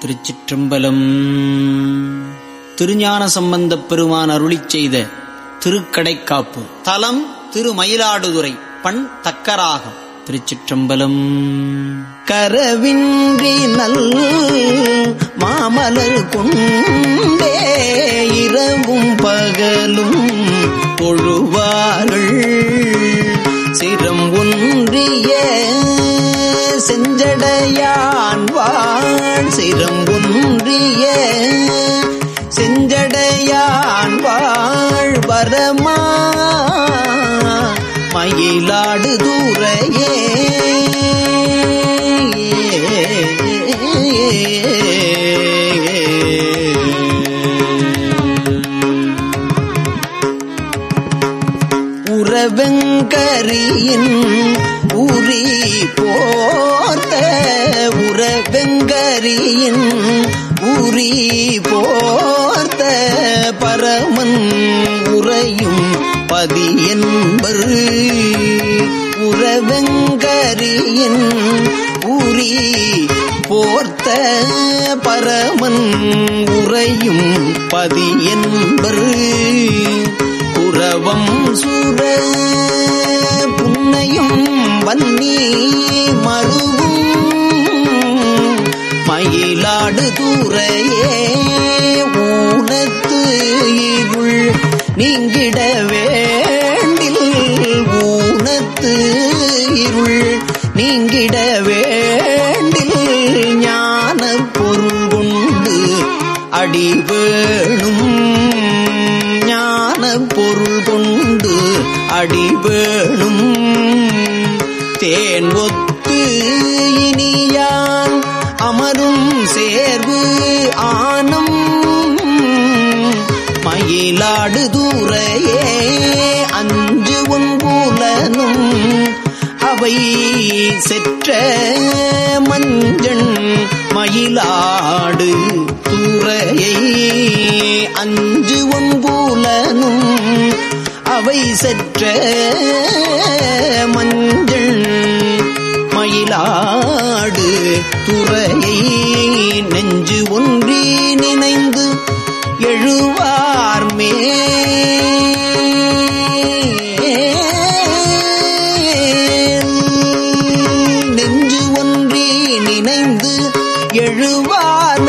திருச்சிற்றம்பலம். திருஞான சம்பந்தப் பெருமான் அருளி செய்த திருக்கடைக்காப்பு. தலம் திருமயிலாடுதுறை பண் தக்கராகம் திருச்சிற்றம்பலம். கரவின்றி நல் மாமலர் கொண்டே இரவும் பகலும் பொழுவார்கள். சிரம் ஒன்றிய செஞ்சடையான் வாழ் சிரம் செஞ்சடையான் வாழ் வரமா. மயிலாடு தூரையே வெங்கரியின் உரி போர்த்த பரமன் உறையும் பதி என்பர் உறவெங்கரியின் உரி போர்த்த பரமன் உறையும் பதி என்பர் உறவம் சுர புன்னையும் வன்னி மறுவும் மயிலாடு தூரையே ஊனத்து இருள் நீங்கிட வேண்டில் ஊனத்து இருள் நீங்கிட வேண்டில் ஞான பொருள் கொண்டு அடி வேணும். ஞான பொருள் கொண்டு அடி வேணும். தேன் ஒத்து அமரும் சேர்வு ஆனம். மயிலாடு தூரையே அஞ்சு ஒன்புலனும் அவை செற்ற மஞ்சள். மயிலாடு தூரையை அஞ்சு ஒன்புலனும் அவை செற்ற மஞ்சள். மயிலாடு துறையை நெஞ்சு ஒன்றி நினைந்து எழுவார் மேல் நெஞ்சு ஒன்றி நினைந்து எழுவார்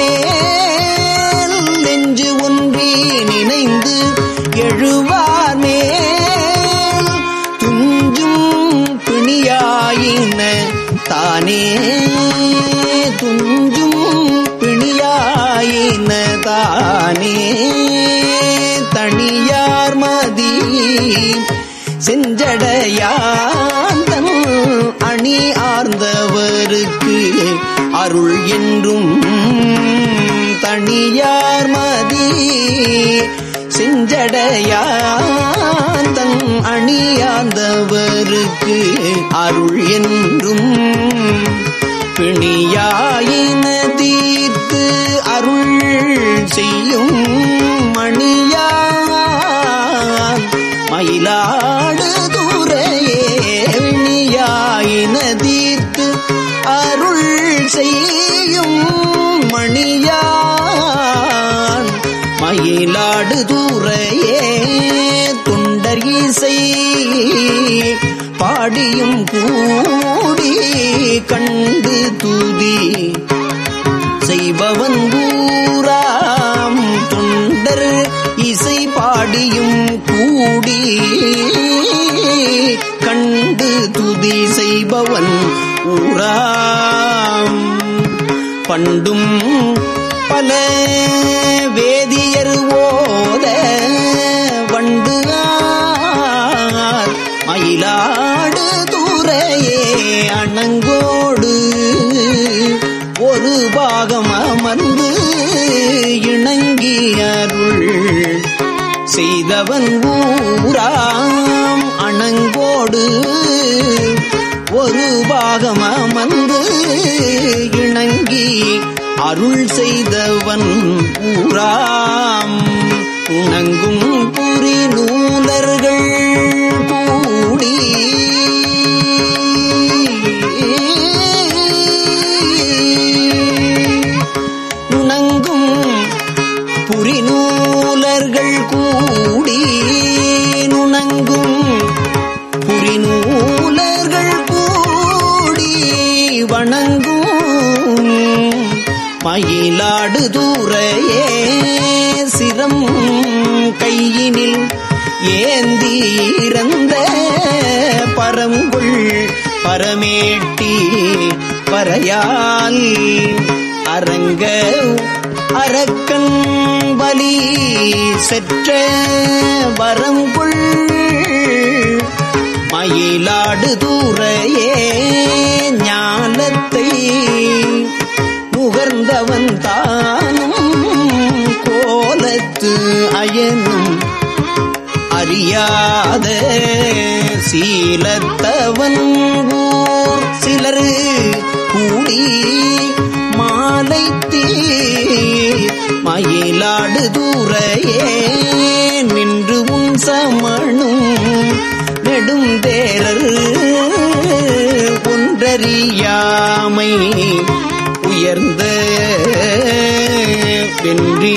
பிணியாயின தனியார் மதி செஞ்சடையாந்தம் அணி ஆர்ந்தவருக்கு அருள் என்றும். தனியார் மதி செஞ்சடையாந்தம் அணியாந்தவருக்கு அருள் என்றும். பிணியாயின மணியான். மயிலாடு தூரையே தொண்டர் இசை பாடியும் கூடி கண்டு தூதி. செய்பவன் கூறாம் தொண்டர் இசை பாடியும் கூடி கண்டு துதி. செய்பவன் ஊரா பண்டும் பல வேதியர் ஓத வண்டு மயிலாடு தூரையே அணங்கோடு ஒரு பாகம் அமர்ந்து இணங்கி அருள் செய்தவன் ஊராம் அணங்கோடு ஒரு பாகம் அமர்ந்து இணங்கி அருள் செய்தவன் ஊராம் உணங்கும் புரி நூலர்கள் கூடி. உணங்கும் புரிநூலர்கள் கூடி மயிலாடு தூரையே சிரம் கையினில் ஏந்தி இறந்த பரங்குள் பரமேட்டி பறையால் அரங்க அரக்கன் பலி செற்ற வரங்குள் மயிலாடு தூரையே ஞானத்தை அயனும் அறியாத சீலத்தவன் ஊர் சிலர் கூடி மாலை தீ மயிலாடு தூரையே நின்று உன் சமணும் நெடும் தேரர் ஒன்றறியாமை உயர்ந்த வென்றி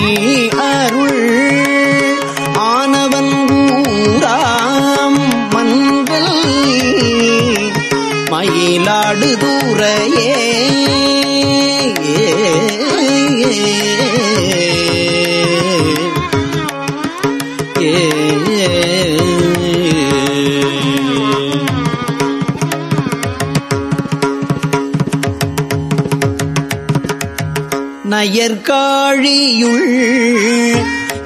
நயற்காழியுள்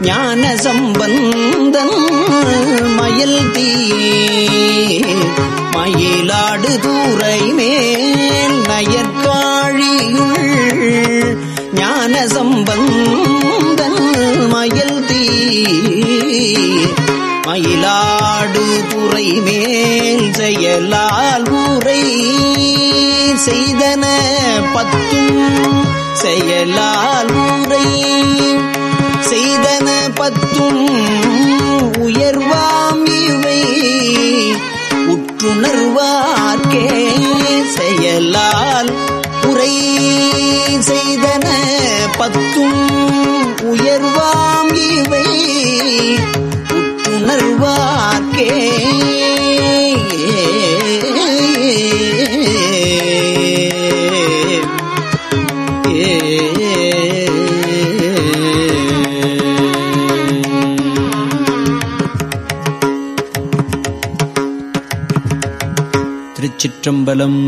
ஞான சம்பந்தன் மயில் தீ மயிலாடு தூரை மேல் நயற்காழியுள் ஞான சம்பந்தன் மயில் தீ மயிலாடு துறை மேல் செயலால் உரை செய்தன பத்தும் செயலால் ஊரை செய்தன பத்தும் உயர்வாம் இவை. உற்றுணர்வார்க்கே செயலால் உரை செய்தன பத்தும் உயர்வாம் இவை. உற்றுணர்வார்க்கே திருச்சிற்றம்பலம்.